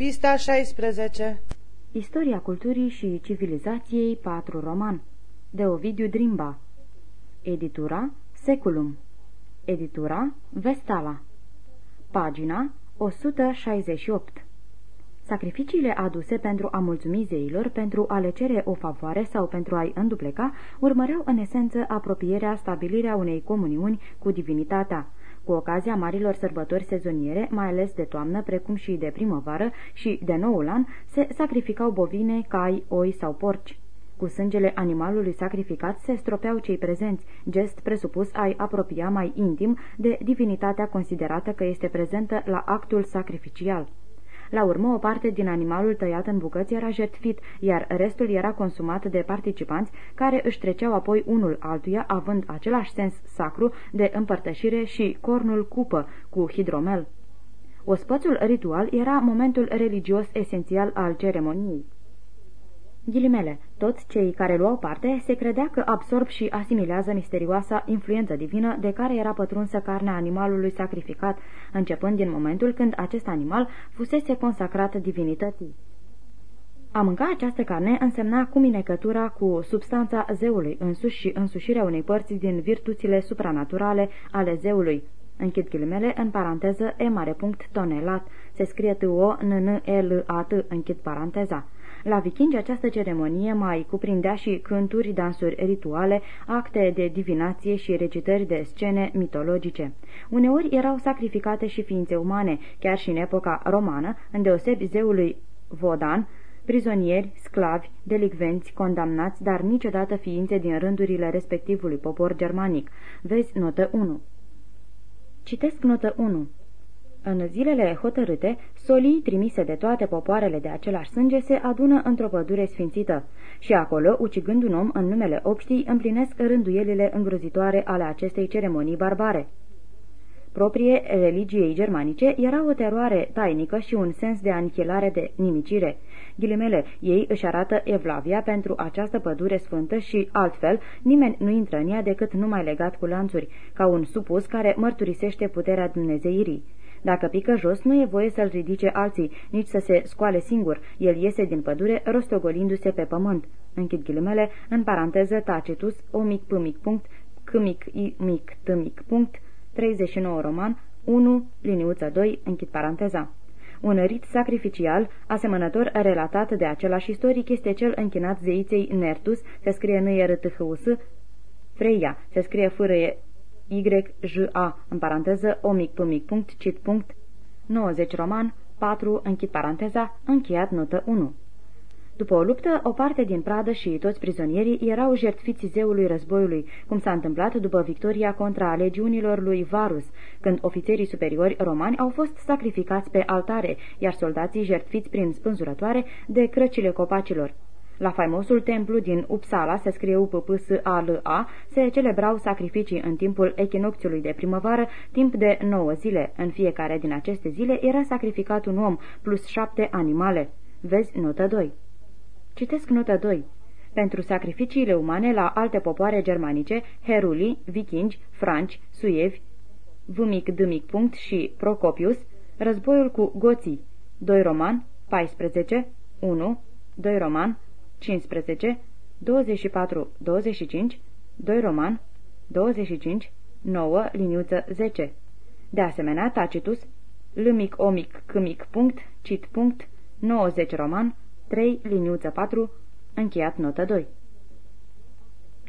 Pista 16 Istoria culturii și civilizației 4 roman De Ovidiu Drimba. Editura Seculum. Editura Vestala. Pagina 168 Sacrificiile aduse pentru a mulțumi zeilor, pentru a le cere o favoare sau pentru a-i îndupleca, urmăreau în esență apropierea, stabilirea unei comuniuni cu divinitatea. Cu ocazia marilor sărbători sezoniere, mai ales de toamnă, precum și de primăvară și de noul an, se sacrificau bovine, cai, oi sau porci. Cu sângele animalului sacrificat se stropeau cei prezenți, gest presupus a-i apropia mai intim de divinitatea considerată că este prezentă la actul sacrificial. La urmă, o parte din animalul tăiat în bucăți era jertfit, iar restul era consumat de participanți, care își treceau apoi unul altuia, având același sens sacru de împărtășire și cornul cupă cu hidromel. Ospățul ritual era momentul religios esențial al ceremoniei. Ghilimele, toți cei care luau parte se credea că absorb și asimilează misterioasa influență divină de care era pătrunsă carnea animalului sacrificat, începând din momentul când acest animal fusese consacrat divinității. A mânca această carne însemna cuminecătura cu substanța zeului însuși și însușirea unei părți din virtuțile supranaturale ale zeului. Închid ghilimele, în paranteză, e mare punct tonelat, se scrie t o n n e l a t închid paranteza. La vikingi această ceremonie mai cuprindea și cânturi, dansuri rituale, acte de divinație și recitări de scene mitologice. Uneori erau sacrificate și ființe umane, chiar și în epoca romană, îndeosebi zeului Vodan, prizonieri, sclavi, delicvenți, condamnați, dar niciodată ființe din rândurile respectivului popor germanic. Vezi notă 1. Citesc notă 1. În zilele hotărâte, solii trimise de toate popoarele de același sânge se adună într-o pădure sfințită și acolo, ucigând un om în numele obștii, împlinesc rânduielile îngrozitoare ale acestei ceremonii barbare. Proprie religiei germanice era o teroare tainică și un sens de anihilare de nimicire. Ghilimele, ei își arată evlavia pentru această pădure sfântă și, altfel, nimeni nu intră în ea decât numai legat cu lanțuri, ca un supus care mărturisește puterea Dumnezeirii. Dacă pică jos, nu e voie să-l ridice alții, nici să se scoale singur. El iese din pădure, rostogolindu-se pe pământ. Închid ghilimele, în paranteză Tacitus, o mic p mic punct, c mic i mic t mic punct, 39 roman, 1, liniuță 2, închid paranteza. Un rit sacrificial, asemănător relatat de același istoric, este cel închinat zeiței Nertus, se scrie n r t h u s Freia, se scrie fără YJA, în paranteză, omic pumic punct, cit punct, 90 roman, 4, închid paranteza, încheiat notă 1. După o luptă, o parte din pradă și toți prizonierii erau jertfiți zeului războiului, cum s-a întâmplat după victoria contra legiunilor lui Varus, când ofițerii superiori romani au fost sacrificați pe altare, iar soldații jertfiți prin spânzurătoare de crăcile copacilor. La faimosul templu din Uppsala, se scrie u p p s a l a se celebrau sacrificii în timpul echinocțiului de primăvară, timp de nouă zile. În fiecare din aceste zile era sacrificat un om, plus șapte animale. Vezi notă 2. Citesc notă 2. Pentru sacrificiile umane la alte popoare germanice, heruli, vikingi, franci, suievi, vmic dmic punct și Procopius, războiul cu goții, 2 roman, 14, 1, 2 roman, 15, 24, 25, 2 roman, 25, 9, liniuță 10. De asemenea, Tacitus, lâmic omic câmic punct, cit punct, 90 roman, 3, liniuță 4, încheiat notă 2.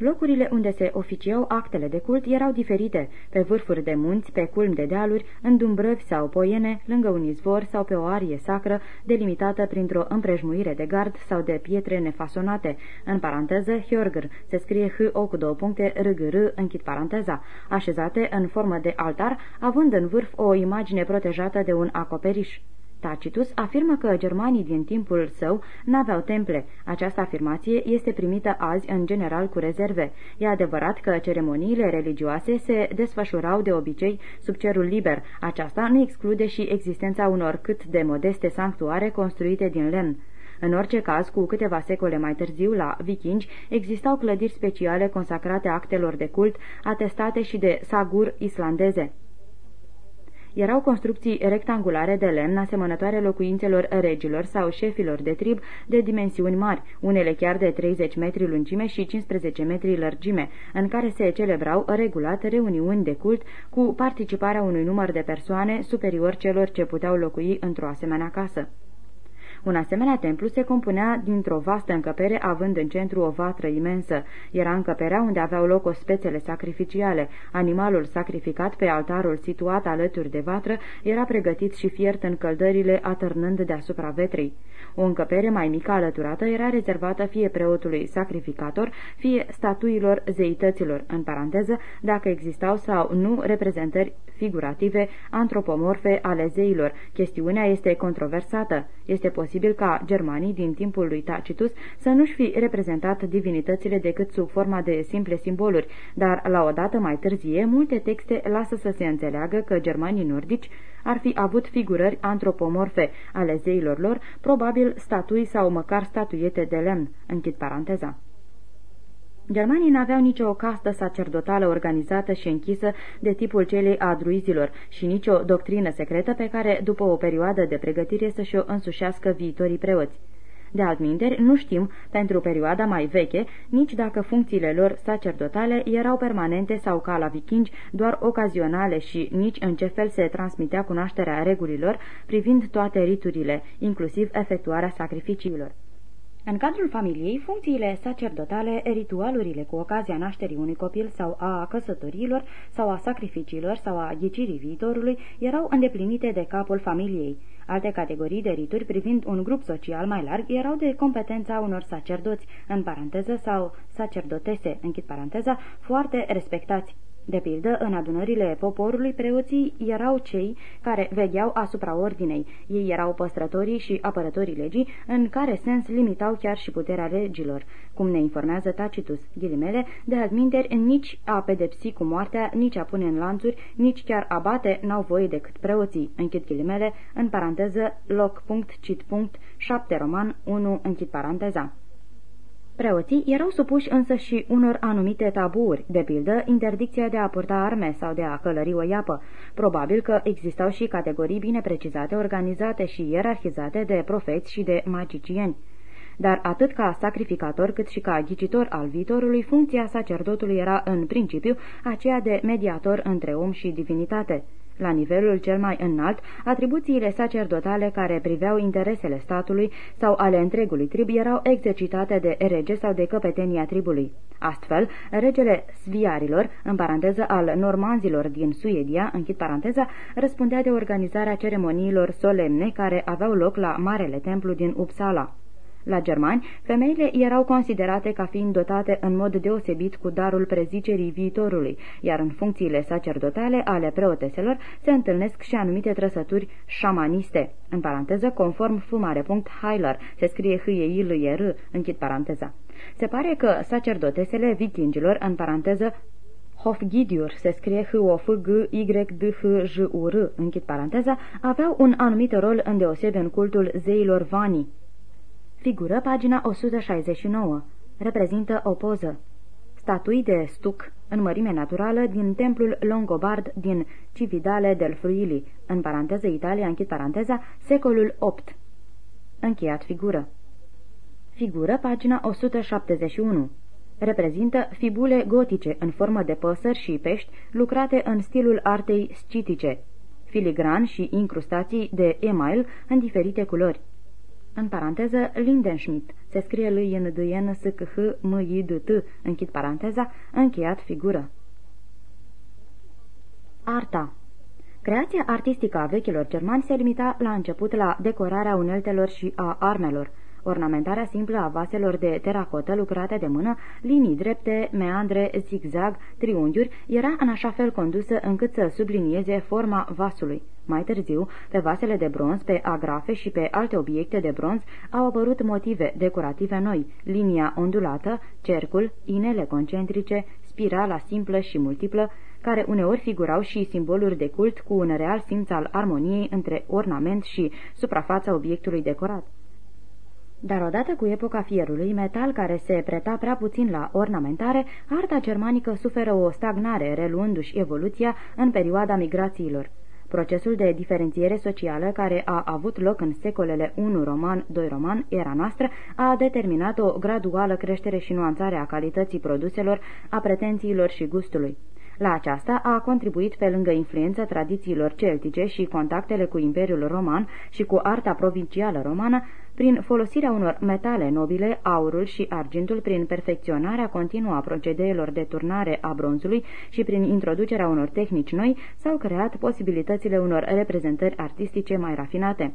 Locurile unde se oficiau actele de cult erau diferite, pe vârfuri de munți, pe culmi de dealuri, în dumbrăvi sau poiene, lângă un izvor sau pe o arie sacră, delimitată printr-o împrejmuire de gard sau de pietre nefasonate. În paranteză, Hjorgr, se scrie h o cu două puncte, r g r închid paranteza, așezate în formă de altar, având în vârf o imagine protejată de un acoperiș. Tacitus afirmă că germanii din timpul său n-aveau temple. Această afirmație este primită azi în general cu rezerve. E adevărat că ceremoniile religioase se desfășurau de obicei sub cerul liber. Aceasta nu exclude și existența unor cât de modeste sanctuare construite din lemn. În orice caz, cu câteva secole mai târziu, la vikingi, existau clădiri speciale consacrate actelor de cult, atestate și de sagur islandeze. Erau construcții rectangulare de lemn asemănătoare locuințelor regilor sau șefilor de trib de dimensiuni mari, unele chiar de 30 metri lungime și 15 metri lărgime, în care se celebrau regulat reuniuni de cult cu participarea unui număr de persoane superior celor ce puteau locui într-o asemenea casă. Un asemenea templu se compunea dintr-o vastă încăpere având în centru o vatră imensă. Era încăperea unde aveau loc ospețele sacrificiale. Animalul sacrificat pe altarul situat alături de vatră era pregătit și fiert în căldările atârnând deasupra vetrei. O încăpere mai mică alăturată era rezervată fie preotului sacrificator, fie statuilor zeităților, în paranteză, dacă existau sau nu reprezentări figurative antropomorfe ale zeilor. Chestiunea este controversată. Este posibil ca germanii din timpul lui Tacitus să nu-și fi reprezentat divinitățile decât sub forma de simple simboluri, dar la o dată mai târzie, multe texte lasă să se înțeleagă că germanii nordici ar fi avut figurări antropomorfe ale zeilor lor, probabil statui sau măcar statuiete de lemn. Închid paranteza. Germanii n-aveau nicio castă sacerdotală organizată și închisă de tipul celei a druizilor și nicio doctrină secretă pe care, după o perioadă de pregătire, să și-o însușească viitorii preoți. De altminteri, nu știm, pentru perioada mai veche, nici dacă funcțiile lor sacerdotale erau permanente sau ca la vikingi, doar ocazionale și nici în ce fel se transmitea cunoașterea regulilor privind toate riturile, inclusiv efectuarea sacrificiilor. În cadrul familiei, funcțiile sacerdotale, ritualurile cu ocazia nașterii unui copil sau a căsătoriilor sau a sacrificiilor sau a ghicirii viitorului erau îndeplinite de capul familiei. Alte categorii de rituri privind un grup social mai larg erau de competența unor sacerdoți, în paranteză, sau sacerdotese, închid paranteza, foarte respectați. De pildă, în adunările poporului, preoții erau cei care vegheau asupra ordinei. Ei erau păstrătorii și apărătorii legii, în care sens limitau chiar și puterea legilor, cum ne informează Tacitus, ghilimele, de adminteri nici a pedepsi cu moartea, nici a pune în lanțuri, nici chiar a bate n-au voie decât preoții, închid ghilimele, în paranteză, loc, punct, cit, punct, 7 roman, 1, închid paranteza. Preoții erau supuși însă și unor anumite tabuuri, de pildă interdicția de a purta arme sau de a călări o iapă. Probabil că existau și categorii bine precizate, organizate și ierarhizate de profeți și de magicieni. Dar atât ca sacrificator cât și ca ghicitor al viitorului, funcția sacerdotului era în principiu aceea de mediator între om și divinitate. La nivelul cel mai înalt, atribuțiile sacerdotale care priveau interesele statului sau ale întregului trib erau exercitate de rege sau de căpetenia tribului. Astfel, regele sviarilor, în paranteză al normanzilor din Suedia, închid paranteza, răspundea de organizarea ceremoniilor solemne care aveau loc la Marele Templu din Uppsala. La germani, femeile erau considerate ca fiind dotate în mod deosebit cu darul prezicerii viitorului, iar în funcțiile sacerdotale ale preoteselor se întâlnesc și anumite trăsături șamaniste. În paranteză, conform fumare. Heiler, se scrie h e i l e r închid paranteza. Se pare că sacerdotesele vikingilor, în paranteză, Hofgidiur, se scrie h o f g y d h j u r închid paranteza, aveau un anumit rol îndeosebe în cultul zeilor vanii. Figură pagina 169. Reprezintă o poză. Statui de stuc în mărime naturală din templul Longobard din Cividale del Fruili, în paranteză Italia, închid paranteza, secolul VIII. Încheiat figură. Figură pagina 171. Reprezintă fibule gotice în formă de păsări și pești lucrate în stilul artei scitice, filigran și incrustații de email în diferite culori. În paranteză, Lindenschmidt. Se scrie lui în d n s c h m i d t închid paranteza, încheiat figură. Arta Creația artistică a vechilor germani se limita la început la decorarea uneltelor și a armelor. Ornamentarea simplă a vaselor de teracotă lucrate de mână, linii drepte, meandre, zigzag, triunghiuri, era în așa fel condusă încât să sublinieze forma vasului. Mai târziu, pe vasele de bronz, pe agrafe și pe alte obiecte de bronz au apărut motive decorative noi, linia ondulată, cercul, inele concentrice, spirala simplă și multiplă, care uneori figurau și simboluri de cult cu un real simț al armoniei între ornament și suprafața obiectului decorat. Dar odată cu epoca fierului, metal care se preta prea puțin la ornamentare, arta germanică suferă o stagnare, reluându-și evoluția în perioada migrațiilor. Procesul de diferențiere socială care a avut loc în secolele 1 roman, 2 roman, era noastră, a determinat o graduală creștere și nuanțare a calității produselor, a pretențiilor și gustului. La aceasta a contribuit pe lângă influența tradițiilor celtice și contactele cu Imperiul Roman și cu arta provincială romană, prin folosirea unor metale nobile, aurul și argintul, prin perfecționarea continuă a procedeelor de turnare a bronzului și prin introducerea unor tehnici noi, s-au creat posibilitățile unor reprezentări artistice mai rafinate.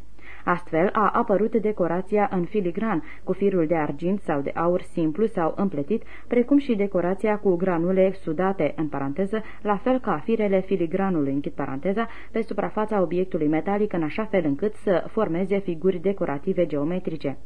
Astfel a apărut decorația în filigran, cu firul de argint sau de aur simplu sau împletit, precum și decorația cu granule sudate, în paranteză, la fel ca firele filigranului, închid paranteza, pe suprafața obiectului metalic în așa fel încât să formeze figuri decorative geometrice.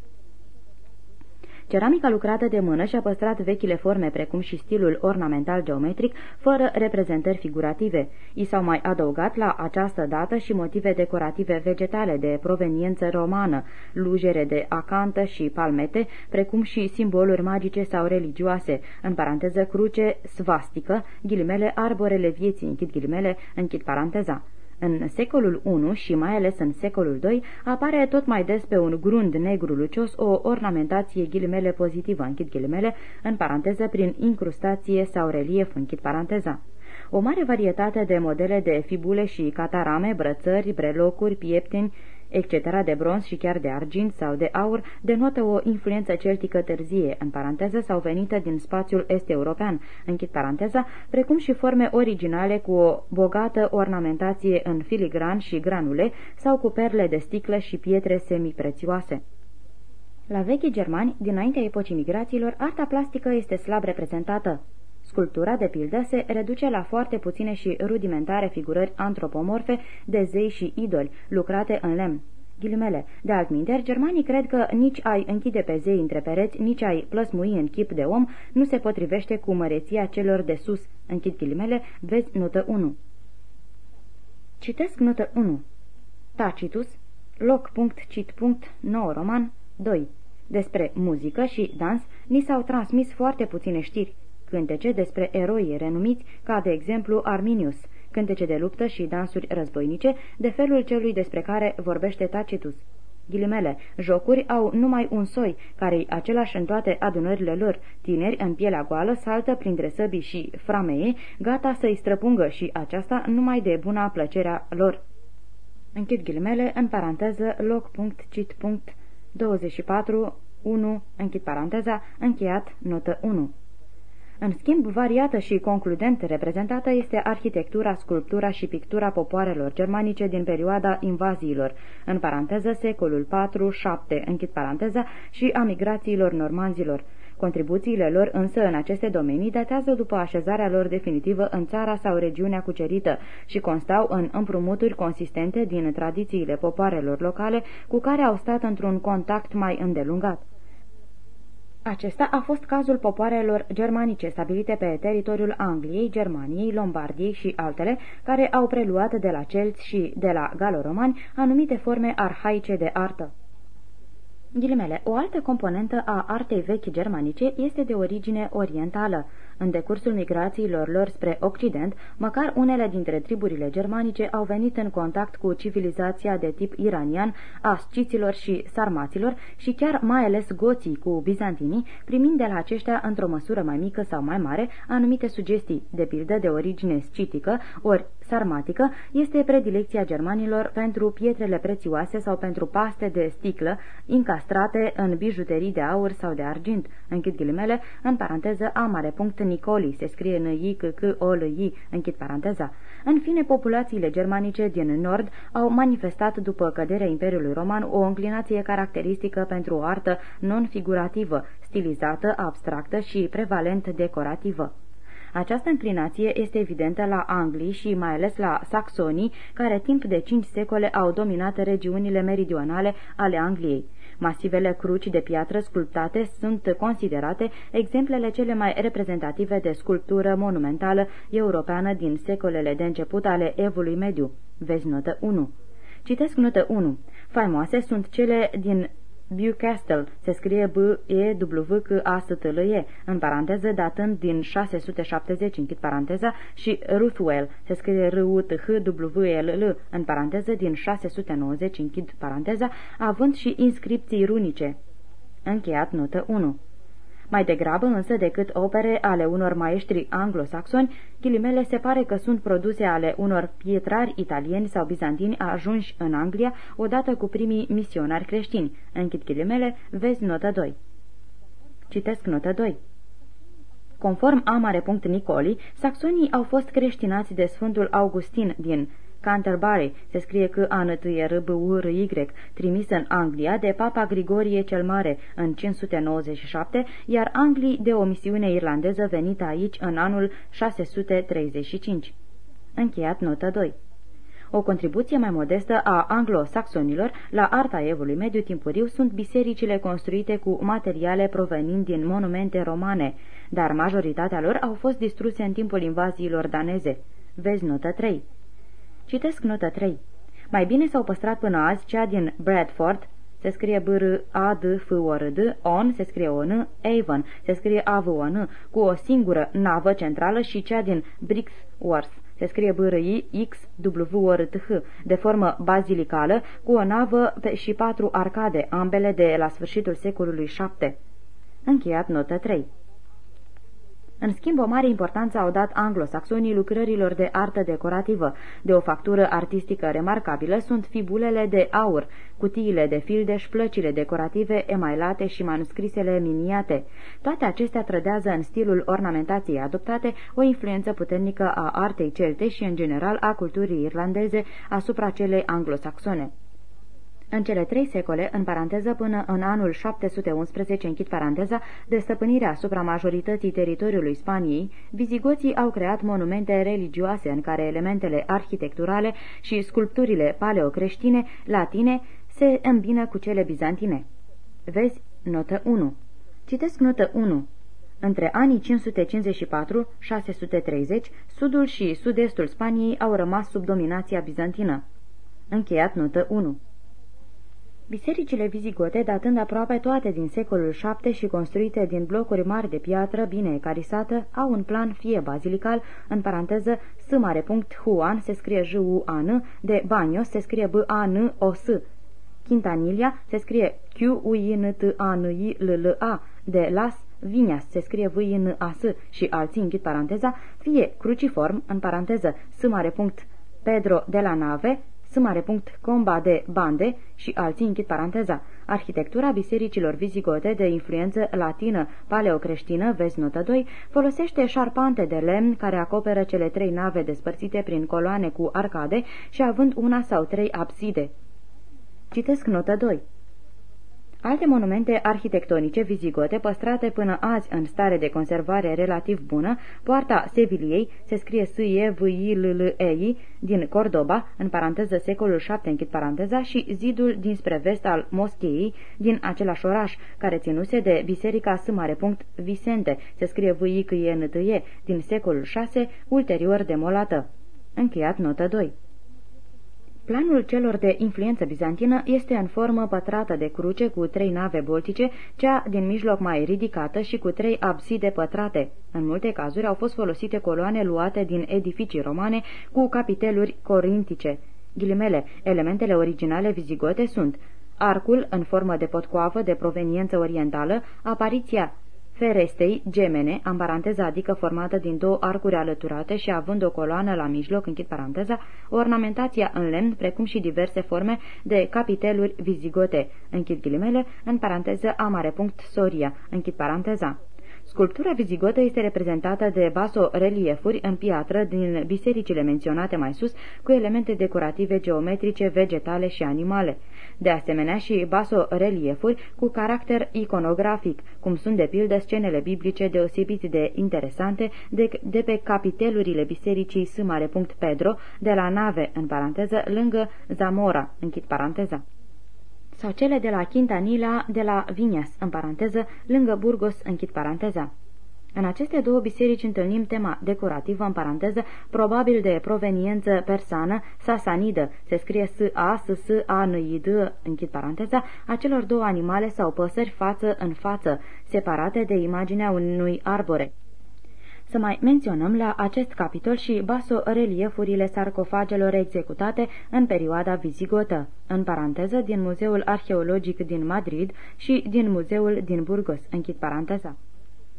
Ceramica lucrată de mână și-a păstrat vechile forme precum și stilul ornamental geometric, fără reprezentări figurative. I s-au mai adăugat la această dată și motive decorative vegetale de proveniență romană, lujere de acantă și palmete, precum și simboluri magice sau religioase, în paranteză cruce, svastică, ghilimele, arborele vieții, închid ghilimele, închid paranteza. În secolul I și mai ales în secolul II apare tot mai des pe un grund negru lucios o ornamentație ghilimele pozitivă, închid ghilimele, în paranteză prin incrustație sau relief, închid paranteza. O mare varietate de modele de fibule și catarame, brățări, brelocuri, piepteni, etc. de bronz și chiar de argint sau de aur, denotă o influență celtică târzie, în paranteză, sau venită din spațiul est-european, închid paranteza, precum și forme originale cu o bogată ornamentație în filigran și granule sau cu perle de sticlă și pietre semiprețioase. La vechi germani, dinaintea epocii migrațiilor, arta plastică este slab reprezentată. Sculptura, de pildă, se reduce la foarte puține și rudimentare figurări antropomorfe de zei și idoli, lucrate în lemn. Ghilimele. De altminteri, germanii cred că nici ai închide pe zei între pereți, nici ai plăsmui în chip de om nu se potrivește cu măreția celor de sus. Închid ghilimele, vezi notă 1. Citesc notă 1. Tacitus, loc.cit.9 roman 2. Despre muzică și dans ni s-au transmis foarte puține știri cântece despre eroi renumiți, ca de exemplu Arminius, cântece de luptă și dansuri războinice, de felul celui despre care vorbește Tacitus. Ghilimele, jocuri au numai un soi, care același în toate adunările lor. Tineri în pielea goală saltă printre săbii și framee, gata să-i străpungă și aceasta numai de buna plăcerea lor. Închid ghilimele, în paranteză, loc.cit.24, 1, închid paranteza, încheiat, notă 1. În schimb, variată și concludent reprezentată este arhitectura, sculptura și pictura popoarelor germanice din perioada invaziilor, în paranteză secolul 4-7, închid paranteza, și a migrațiilor normanzilor. Contribuțiile lor însă în aceste domenii datează după așezarea lor definitivă în țara sau regiunea cucerită și constau în împrumuturi consistente din tradițiile popoarelor locale cu care au stat într-un contact mai îndelungat. Acesta a fost cazul popoarelor germanice stabilite pe teritoriul Angliei, Germaniei, Lombardiei și altele, care au preluat de la celți și de la galoromani anumite forme arhaice de artă. Ghilimele, o altă componentă a artei vechi germanice este de origine orientală. În decursul migrațiilor lor spre Occident, măcar unele dintre triburile germanice au venit în contact cu civilizația de tip iranian a sciților și sarmaților și chiar mai ales goții cu bizantinii, primind de la aceștia într-o măsură mai mică sau mai mare anumite sugestii, de pildă de origine scitică, ori sarmatică, este predilecția germanilor pentru pietrele prețioase sau pentru paste de sticlă, încastrate în bijuterii de aur sau de argint, închid ghilimele, în paranteză a mare punct Nicoli, se scrie în i c c o l i închid paranteza. În fine, populațiile germanice din nord au manifestat după căderea Imperiului Roman o înclinație caracteristică pentru o artă non-figurativă, stilizată, abstractă și prevalent decorativă. Această înclinație este evidentă la Anglii și mai ales la saxonii, care timp de cinci secole au dominat regiunile meridionale ale Angliei. Masivele cruci de piatră sculptate sunt considerate exemplele cele mai reprezentative de sculptură monumentală europeană din secolele de început ale evului mediu. Vezi notă 1. Citesc notă 1. Faimoase sunt cele din Bewcastle, se scrie B-E-W-C-A-S-T-L-E, în paranteză, datând din 670, închid paranteza, și Ruthwell, se scrie R-U-T-H-W-L-L, în paranteză, din 690, închid paranteza, având și inscripții runice. Încheiat notă 1. Mai degrabă însă decât opere ale unor maestri anglosaxoni, ghilimele se pare că sunt produse ale unor pietrari italieni sau bizantini ajunși în Anglia odată cu primii misionari creștini. Închid ghilimele, vezi notă 2. Citesc notă 2. Conform Amare.Nicoli, saxonii au fost creștinați de Sfântul Augustin din Canterbury, se scrie că a n r b u r y trimis în Anglia de Papa Grigorie cel Mare în 597, iar Anglii de o misiune irlandeză venită aici în anul 635. Încheiat notă 2. O contribuție mai modestă a anglo-saxonilor la arta evului mediu timpuriu sunt bisericile construite cu materiale provenind din monumente romane, dar majoritatea lor au fost distruse în timpul invaziilor daneze. Vezi notă 3. Citesc notă 3. Mai bine s-au păstrat până azi cea din Bradford, se scrie b r a d f o r d On se scrie o n Avon se scrie a v o n cu o singură navă centrală și cea din Brixworth se scrie b r i x w o r t h de formă bazilicală cu o navă și patru arcade, ambele de la sfârșitul secolului VII. Încheiat notă 3. În schimb, o mare importanță au dat anglosaxonii lucrărilor de artă decorativă. De o factură artistică remarcabilă sunt fibulele de aur, cutiile de fildeș, plăcile decorative, emailate și manuscrisele miniate. Toate acestea trădează în stilul ornamentației adoptate o influență puternică a artei celte și, în general, a culturii irlandeze asupra celei anglosaxone. În cele trei secole, în paranteză până în anul 711, închid paranteza, de stăpânire asupra majorității teritoriului Spaniei, vizigoții au creat monumente religioase în care elementele arhitecturale și sculpturile paleocreștine latine se îmbină cu cele bizantine. Vezi notă 1. Citesc notă 1. Între anii 554-630, sudul și sud-estul Spaniei au rămas sub dominația bizantină. Încheiat notă 1. Bisericile vizigote, datând aproape toate din secolul VII și construite din blocuri mari de piatră bine ecarisată, au un plan fie bazilical, în paranteză, s mare punct Huan se scrie j u a n de Banios se scrie b a n o s. Quintanilia se scrie q u i n t a n i l l a. De Las Vinias se scrie v i n a s. Și alții închid paranteza, fie cruciform, în paranteză, s mare punct Pedro de la Nave, Comba de Bande și alții închid paranteza. Arhitectura bisericilor vizigote de influență latină paleocreștină, vezi notă 2, folosește șarpante de lemn care acoperă cele trei nave despărțite prin coloane cu arcade și având una sau trei abside. Citesc notă 2. Alte monumente arhitectonice vizigote păstrate până azi în stare de conservare relativ bună, poarta Seviliei, se scrie s e v i l l e i din Cordoba, în paranteză secolul 7 închid paranteza, și zidul dinspre vest al moscheei din același oraș, care ținuse de biserica S. Vicente, se scrie v i c e n t e din secolul 6, ulterior demolată. Încheiat notă 2. Planul celor de influență bizantină este în formă pătrată de cruce cu trei nave boltice, cea din mijloc mai ridicată și cu trei abside pătrate. În multe cazuri au fost folosite coloane luate din edificii romane cu capiteluri corintice. Ghilimele, elementele originale vizigote sunt arcul în formă de potcoavă de proveniență orientală, apariția ferestei gemene, în paranteza adică formată din două arcuri alăturate și având o coloană la mijloc, închid paranteza, ornamentația în lemn, precum și diverse forme de capiteluri vizigote, închid ghilimele, în paranteză amare punct soria, închid paranteza. Sculptura vizigotă este reprezentată de baso-reliefuri în piatră din bisericile menționate mai sus, cu elemente decorative geometrice, vegetale și animale. De asemenea și baso-reliefuri cu caracter iconografic, cum sunt de pildă scenele biblice deosebit de interesante de, de pe capitelurile bisericii S. Pedro, de la nave, în paranteză, lângă Zamora, închid paranteza sau cele de la Quintanilla de la Vinias, în paranteză, lângă Burgos, închid paranteza. În aceste două biserici întâlnim tema decorativă, în paranteză, probabil de proveniență persană, sasanidă, se scrie S-A, S-S-A-N-I-D, închid paranteza, a celor două animale sau păsări față în față, separate de imaginea unui arbore. Să mai menționăm la acest capitol și baso-reliefurile sarcofagelor executate în perioada vizigotă, în paranteză din Muzeul Arheologic din Madrid și din Muzeul din Burgos, închid paranteza.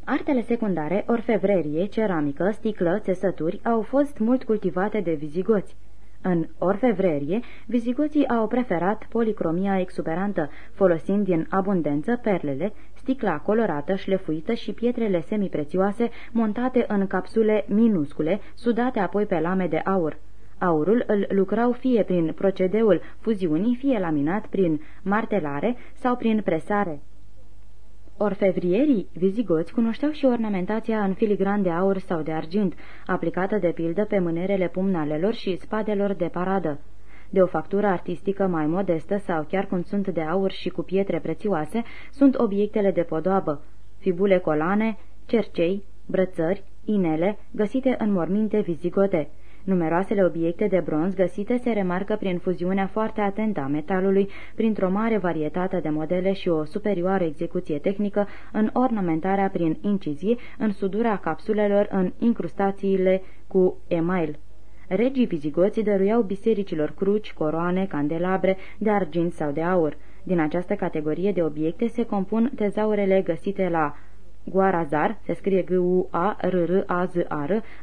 Artele secundare, orfevrerie, ceramică, sticlă, țesături, au fost mult cultivate de vizigoți. În orfevrerie, vizigoții au preferat policromia exuberantă, folosind din abundență perlele, sticla colorată, șlefuită și pietrele semiprețioase montate în capsule minuscule, sudate apoi pe lame de aur. Aurul îl lucrau fie prin procedeul fuziunii, fie laminat prin martelare sau prin presare. Orfevrierii vizigoți cunoșteau și ornamentația în filigran de aur sau de argint, aplicată de pildă pe mânerele pumnalelor și spadelor de paradă. De o factură artistică mai modestă sau chiar cum sunt de aur și cu pietre prețioase, sunt obiectele de podoabă, fibule colane, cercei, brățări, inele, găsite în morminte vizigote. Numeroasele obiecte de bronz găsite se remarcă prin fuziunea foarte atentă a metalului, printr-o mare varietate de modele și o superioară execuție tehnică în ornamentarea prin incizie, în sudura capsulelor, în incrustațiile cu email. Regii vizigoții dăruiau bisericilor cruci, coroane, candelabre, de argint sau de aur. Din această categorie de obiecte se compun tezaurele găsite la Guarazar, se scrie G-U-A-R-R-A-Z-A-R,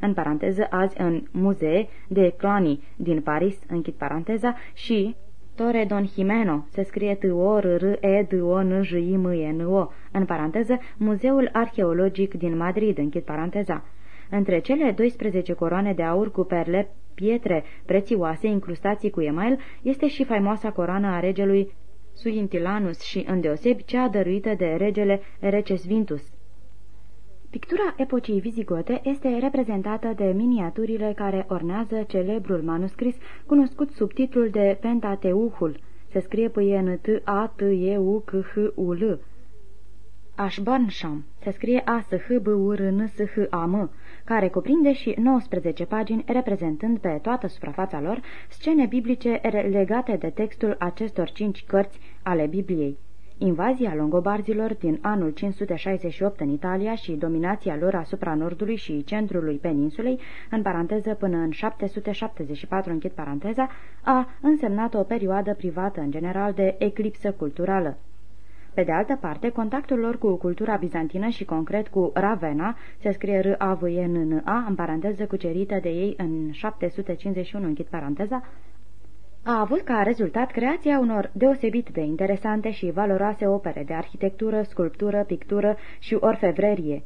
în paranteză azi în muzee de Cloni din Paris, închid paranteza, și Torre Don Jimeno, se scrie t o r r e d o n j i m e n o în paranteză, Muzeul Arheologic din Madrid, închid paranteza. Între cele 12 coroane de aur cu perle, pietre prețioase, incrustații cu email, este și faimoasa coroană a regelui Suintilanus și, îndeosebi, cea dăruită de regele Recesvintus. Pictura epocii vizigote este reprezentată de miniaturile care ornează celebrul manuscris cunoscut sub titlul de Pentateuhul. Se scrie p n t a t e u c h u l Ashburnsham. Se scrie a s h b u r n s h a m care cuprinde și 19 pagini reprezentând pe toată suprafața lor scene biblice legate de textul acestor cinci cărți ale Bibliei. Invazia longobarzilor din anul 568 în Italia și dominația lor asupra nordului și centrului peninsulei, în paranteză până în 774 închid paranteza, a însemnat o perioadă privată în general de eclipsă culturală. Pe de altă parte, contactul lor cu cultura bizantină și concret cu Ravenna, se scrie r a v e n n a în paranteză cucerită de ei în 751, închid paranteza, a avut ca rezultat creația unor deosebit de interesante și valoroase opere de arhitectură, sculptură, pictură și orfevrerie.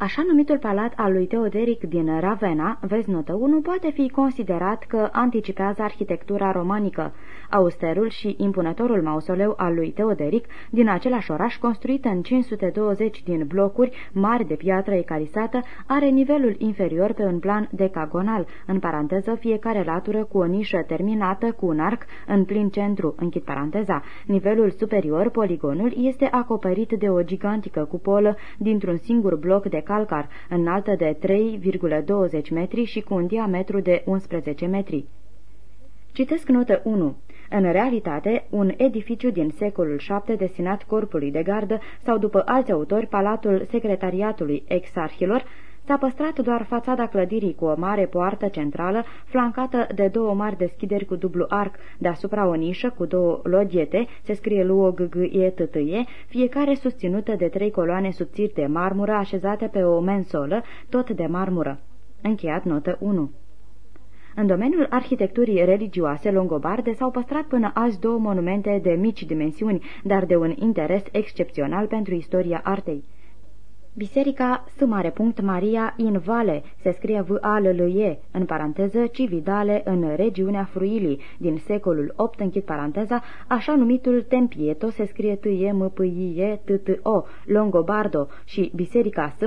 Așa numitul palat al lui Teoderic din Ravenna, vezi notă 1, poate fi considerat că anticipează arhitectura romanică. Austerul și impunătorul mausoleu al lui Teoderic, din același oraș construit în 520 din blocuri mari de piatră ecarisată, are nivelul inferior pe un plan decagonal, în paranteză fiecare latură cu o nișă terminată cu un arc în plin centru, închid paranteza. Nivelul superior, poligonul, este acoperit de o gigantică cupolă dintr-un singur bloc de calcar, înaltă de 3,20 metri și cu un diametru de 11 metri. Citesc notă 1. În realitate, un edificiu din secolul VII destinat corpului de gardă sau, după alți autori, palatul secretariatului exarhilor, S-a păstrat doar fațada clădirii cu o mare poartă centrală, flancată de două mari deschideri cu dublu arc, deasupra o nișă cu două lodiete, se scrie luo g g e t t e fiecare susținută de trei coloane subțiri de marmură așezate pe o mensolă, tot de marmură. Încheiat notă 1 în domeniul arhitecturii religioase longobarde s-au păstrat până azi două monumente de mici dimensiuni, dar de un interes excepțional pentru istoria artei. Biserica S. Maria in Vale, se scrie v a l l -E, în paranteză Cividale în regiunea Fruilii, din secolul VIII, închid paranteza, așa numitul Tempieto, se scrie t e m p i e t t o Longobardo, și Biserica S.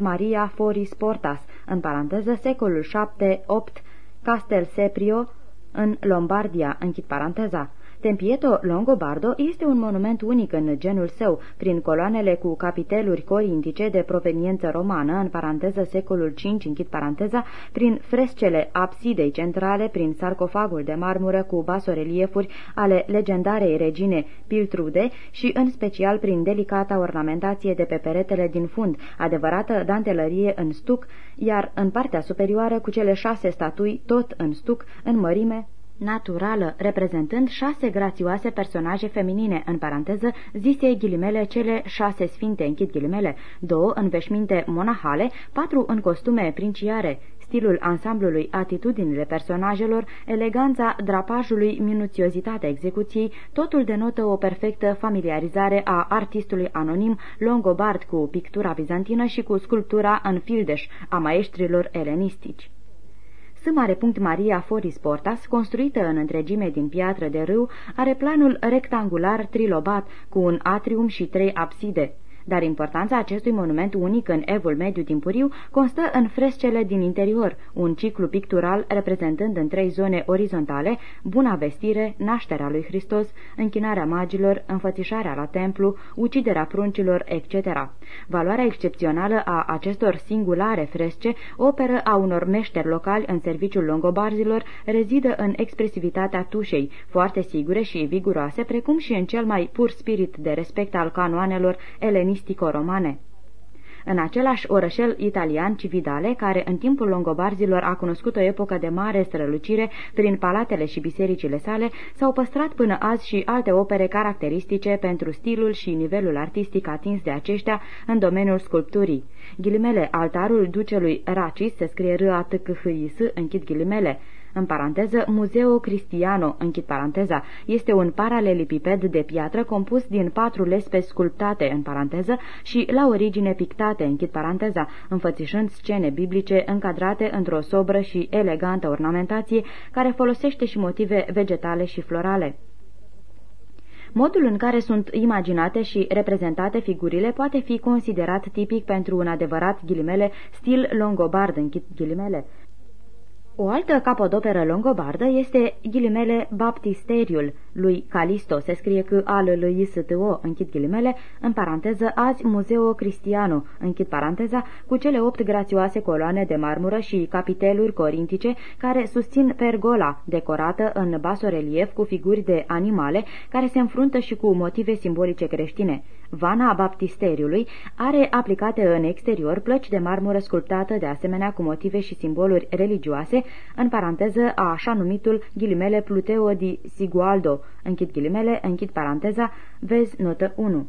Maria Foris Portas, în paranteză secolul VII-VIII, Castel Seprio, în Lombardia, închid paranteza. Tempieto Longobardo este un monument unic în genul său, prin coloanele cu capiteluri corintice de proveniență romană, în paranteză secolul V, închid paranteza, prin frescele absidei centrale, prin sarcofagul de marmură cu basoreliefuri ale legendarei regine Piltrude și în special prin delicata ornamentație de pe peretele din fund, adevărată dantelărie în stuc, iar în partea superioară cu cele șase statui, tot în stuc, în mărime, naturală, reprezentând șase grațioase personaje feminine, în paranteză, zise ghilimele cele șase sfinte, închid ghilimele, două în veșminte monahale, patru în costume princiare, stilul ansamblului, atitudinile personajelor, eleganța drapajului, minuțiozitatea execuției, totul denotă o perfectă familiarizare a artistului anonim Longobard cu pictura bizantină și cu sculptura în fildeș a maestrilor elenistici. S. Maria Foris Portas, construită în întregime din piatră de râu, are planul rectangular trilobat cu un atrium și trei abside dar importanța acestui monument unic în evul mediu timpuriu constă în frescele din interior, un ciclu pictural reprezentând în trei zone orizontale buna vestire, nașterea lui Hristos, închinarea magilor, înfățișarea la templu, uciderea pruncilor, etc. Valoarea excepțională a acestor singulare fresce, operă a unor meșteri locali în serviciul longobarzilor, rezidă în expresivitatea tușei, foarte sigure și viguroase, precum și în cel mai pur spirit de respect al canoanelor eleni mistico-romane. În același orășel italian Cividale, care în timpul longobarzilor a cunoscut o epocă de mare strălucire prin palatele și bisericile sale, s-au păstrat până azi și alte opere caracteristice pentru stilul și nivelul artistic atins de aceștia în domeniul sculpturii. Ghilimele, altarul ducelui Racis se scrie r a t c h i s închid ghilimele, în paranteză, Museo Cristiano, închid paranteza, este un paralelipiped de piatră compus din patru lespe sculptate, în paranteză, și la origine pictate, închid paranteza, înfățișând scene biblice încadrate într-o sobră și elegantă ornamentație, care folosește și motive vegetale și florale. Modul în care sunt imaginate și reprezentate figurile poate fi considerat tipic pentru un adevărat ghilimele stil longobard, închid ghilimele. O altă capodoperă longobardă este ghilimele Baptisteriul lui Calisto, se scrie că al lui S.T.O. închid ghilimele, în paranteză, azi Museo Cristiano, închid paranteza, cu cele opt grațioase coloane de marmură și capiteluri corintice care susțin pergola, decorată în basorelief cu figuri de animale care se înfruntă și cu motive simbolice creștine. Vana baptisteriului are aplicate în exterior plăci de marmură sculptată de asemenea cu motive și simboluri religioase, în paranteză a așa numitul ghilimele Pluteo di Sigualdo, închid ghilimele, închid paranteza, vezi notă 1.